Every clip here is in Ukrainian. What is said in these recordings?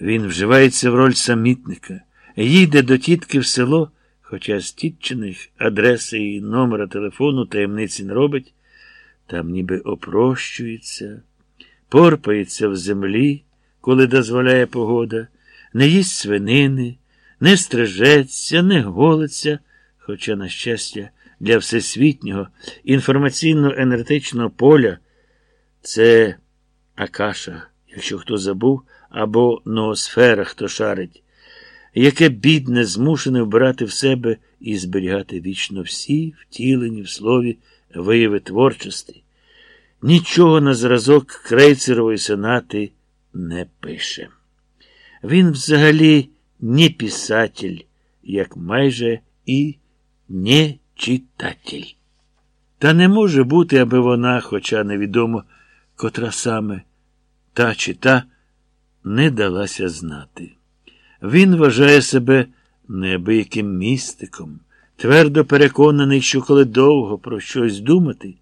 Він вживається в роль самітника, їде до тітки в село, хоча з тітчиних адреси і номера телефону таємниці не робить, там ніби опрощується, порпається в землі, коли дозволяє погода, не їсть свинини, не стрижеться, не голиться, хоча, на щастя, для всесвітнього інформаційно-енергетичного поля це Акаша, якщо хто забув, або ноосфера, хто шарить, яке бідне змушене вбирати в себе і зберігати вічно всі втілені в слові вияви творчості. Нічого на зразок крейцерової сонати не пише. Він взагалі не писатель, як майже і не читатель. Та не може бути, аби вона, хоча невідомо, котра саме та чи та не далася знати. Він вважає себе неабияким містиком, твердо переконаний, що коли довго про щось думати,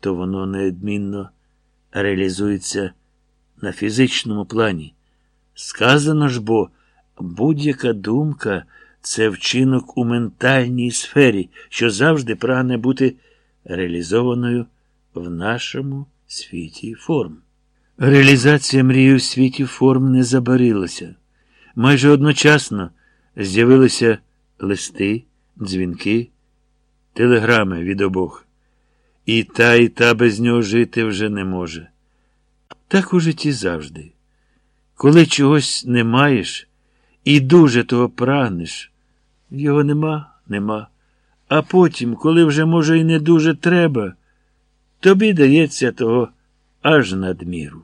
то воно неодмінно реалізується на фізичному плані. Сказано ж бо, будь-яка думка це вчинок у ментальній сфері, що завжди прагне бути реалізованою в нашому світі форм. Реалізація мрії у світі форм не забарилася. Майже одночасно з'явилися листи, дзвінки, телеграми від обох. І та, і та без нього жити вже не може. Так у житті завжди. Коли чогось не маєш і дуже того прагнеш, його нема, нема. А потім, коли вже, може, і не дуже треба, тобі дається того аж надміру.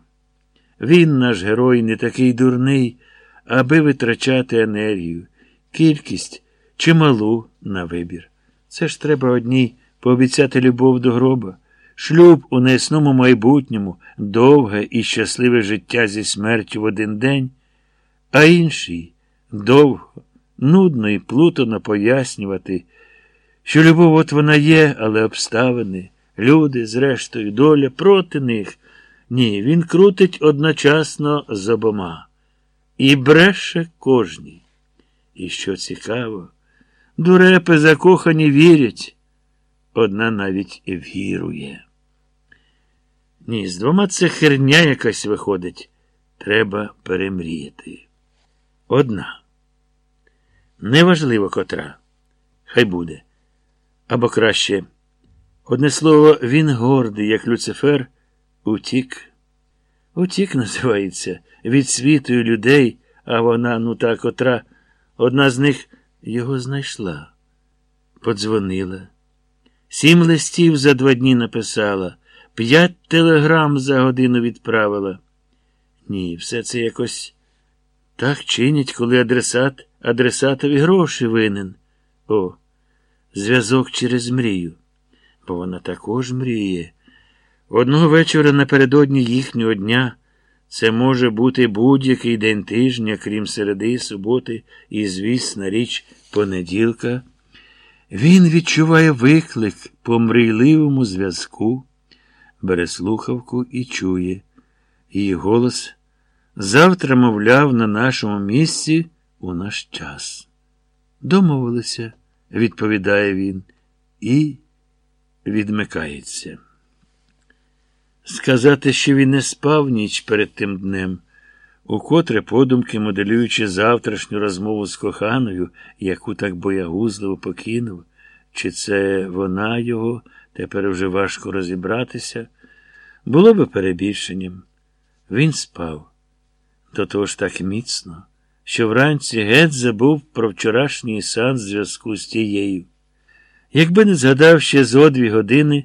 Він, наш герой, не такий дурний, аби витрачати енергію, кількість чималу на вибір. Це ж треба одній пообіцяти любов до гроба, шлюб у неясному майбутньому, довге і щасливе життя зі смертю в один день, а інший довго, нудно і плутано пояснювати, що любов от вона є, але обставини, люди, зрештою, доля проти них. Ні, він крутить одночасно з обома. І бреше кожній. І що цікаво, дурепи закохані вірять, одна навіть вірує. Ні, з двома це херня якась виходить. Треба перемріяти. Одна. Неважливо котра. Хай буде. Або краще. Одне слово, він гордий, як Люцифер, утік. Утік називається від світу і людей, а вона, ну та котра, одна з них його знайшла, подзвонила. Сім листів за два дні написала, п'ять телеграм за годину відправила. Ні, все це якось так чинять, коли адресат адресатові гроші винен. О, зв'язок через мрію. Бо вона також мріє. Одного вечора напередодні їхнього дня це може бути будь-який день тижня, крім середи, суботи і, звісна річ, понеділка. Він відчуває виклик по мрійливому зв'язку, бере слухавку і чує. Її голос завтра, мовляв, на нашому місці у наш час. Домовилися, відповідає він, і відмикається. Сказати, що він не спав ніч перед тим днем, укотре подумки, моделюючи завтрашню розмову з коханою, яку так боягузливо покинув, чи це вона його, тепер вже важко розібратися, було би перебільшенням. Він спав. До того ж так міцно, що вранці геть забув про вчорашній сан зв'язку з тією. Якби не згадав ще зо дві години,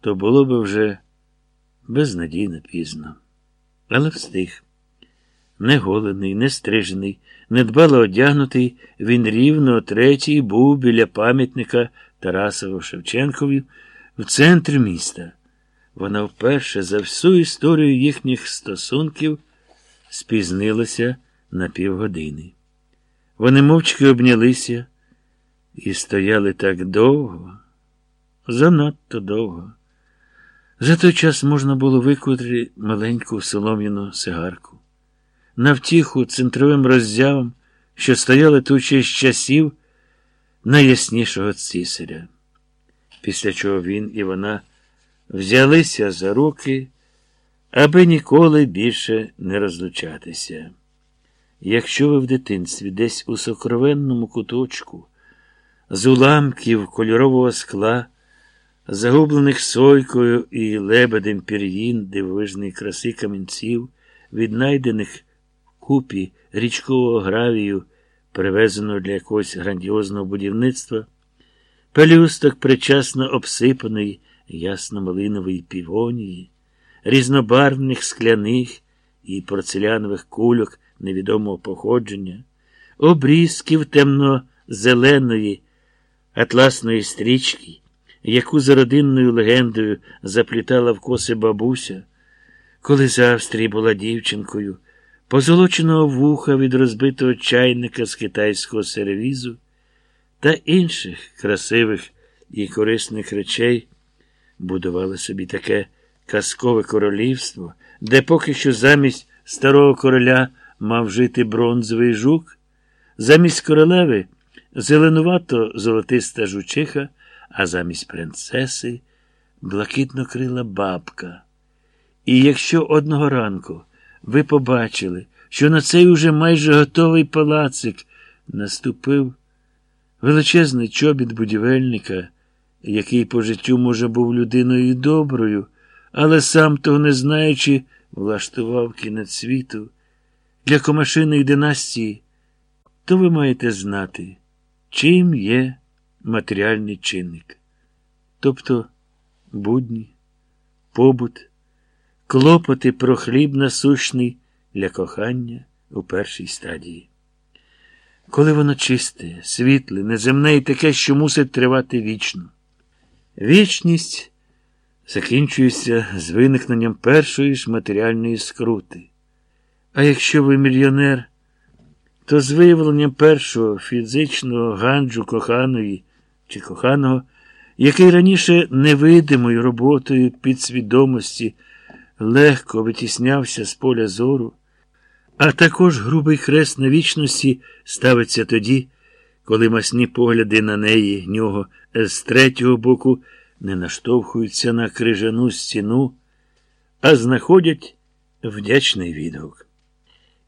то було би вже безнадійно пізно. Але встиг. Неголений, нестрижений, недбало одягнутий, він рівно о третій був біля пам'ятника Тарасову Шевченкові в центрі міста. Вона вперше за всю історію їхніх стосунків спізнилася на півгодини. Вони мовчки обнялися і стояли так довго, занадто довго. За той час можна було викрути маленьку солом'яну сигарку. на втіху центровим роззявам, що стояли тут ще з часів найяснішого цісаря. Після чого він і вона взялися за руки, аби ніколи більше не розлучатися. Якщо ви в дитинстві десь у сокровенному куточку, з уламків кольорового скла, загублених сойкою і лебедем пір'їн дивовижної краси камінців, віднайдених купі річкового гравію, привезеного для якогось грандіозного будівництва, пелюсток причасно обсипаної ясно-малинової півонії, різнобарвних скляних і порцелянових кульок невідомого походження, обрізків темно-зеленої атласної стрічки, яку за родинною легендою заплітала в коси бабуся, коли з Австрії була дівчинкою, позолоченого вуха від розбитого чайника з китайського сервізу та інших красивих і корисних речей, будували собі таке казкове королівство, де поки що замість старого короля мав жити бронзовий жук, замість королеви зеленувато золотиста жучиха, а замість принцеси блакитно-крила бабка. І якщо одного ранку ви побачили, що на цей уже майже готовий палацик наступив величезний чобіт будівельника, який по життю, може, був людиною доброю, але сам того не знаючи, влаштував кінець світу для комашиної династії, то ви маєте знати, чим є матеріальний чинник. Тобто будні, побут, клопоти про хліб насущний для кохання у першій стадії. Коли воно чисте, світле, неземне і таке, що мусить тривати вічно. Вічність закінчується з виникненням першої ж матеріальної скрути. А якщо ви мільйонер, то з виявленням першого фізичного ганджу коханої чи коханого, який раніше невидимою роботою підсвідомості легко витіснявся з поля зору, а також грубий хрест на вічності ставиться тоді, коли масні погляди на неї нього з третього боку не наштовхуються на крижану стіну, а знаходять вдячний відгук.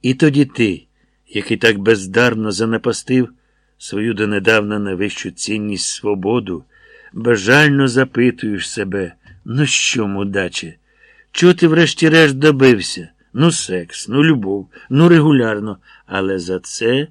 І тоді ти, який так бездарно занапастив свою донедавна найвищу цінність свободу, бажально запитуєш себе, ну що, мудаче, чого ти врешті-решт добився? Ну, секс, ну любов, ну регулярно, але за це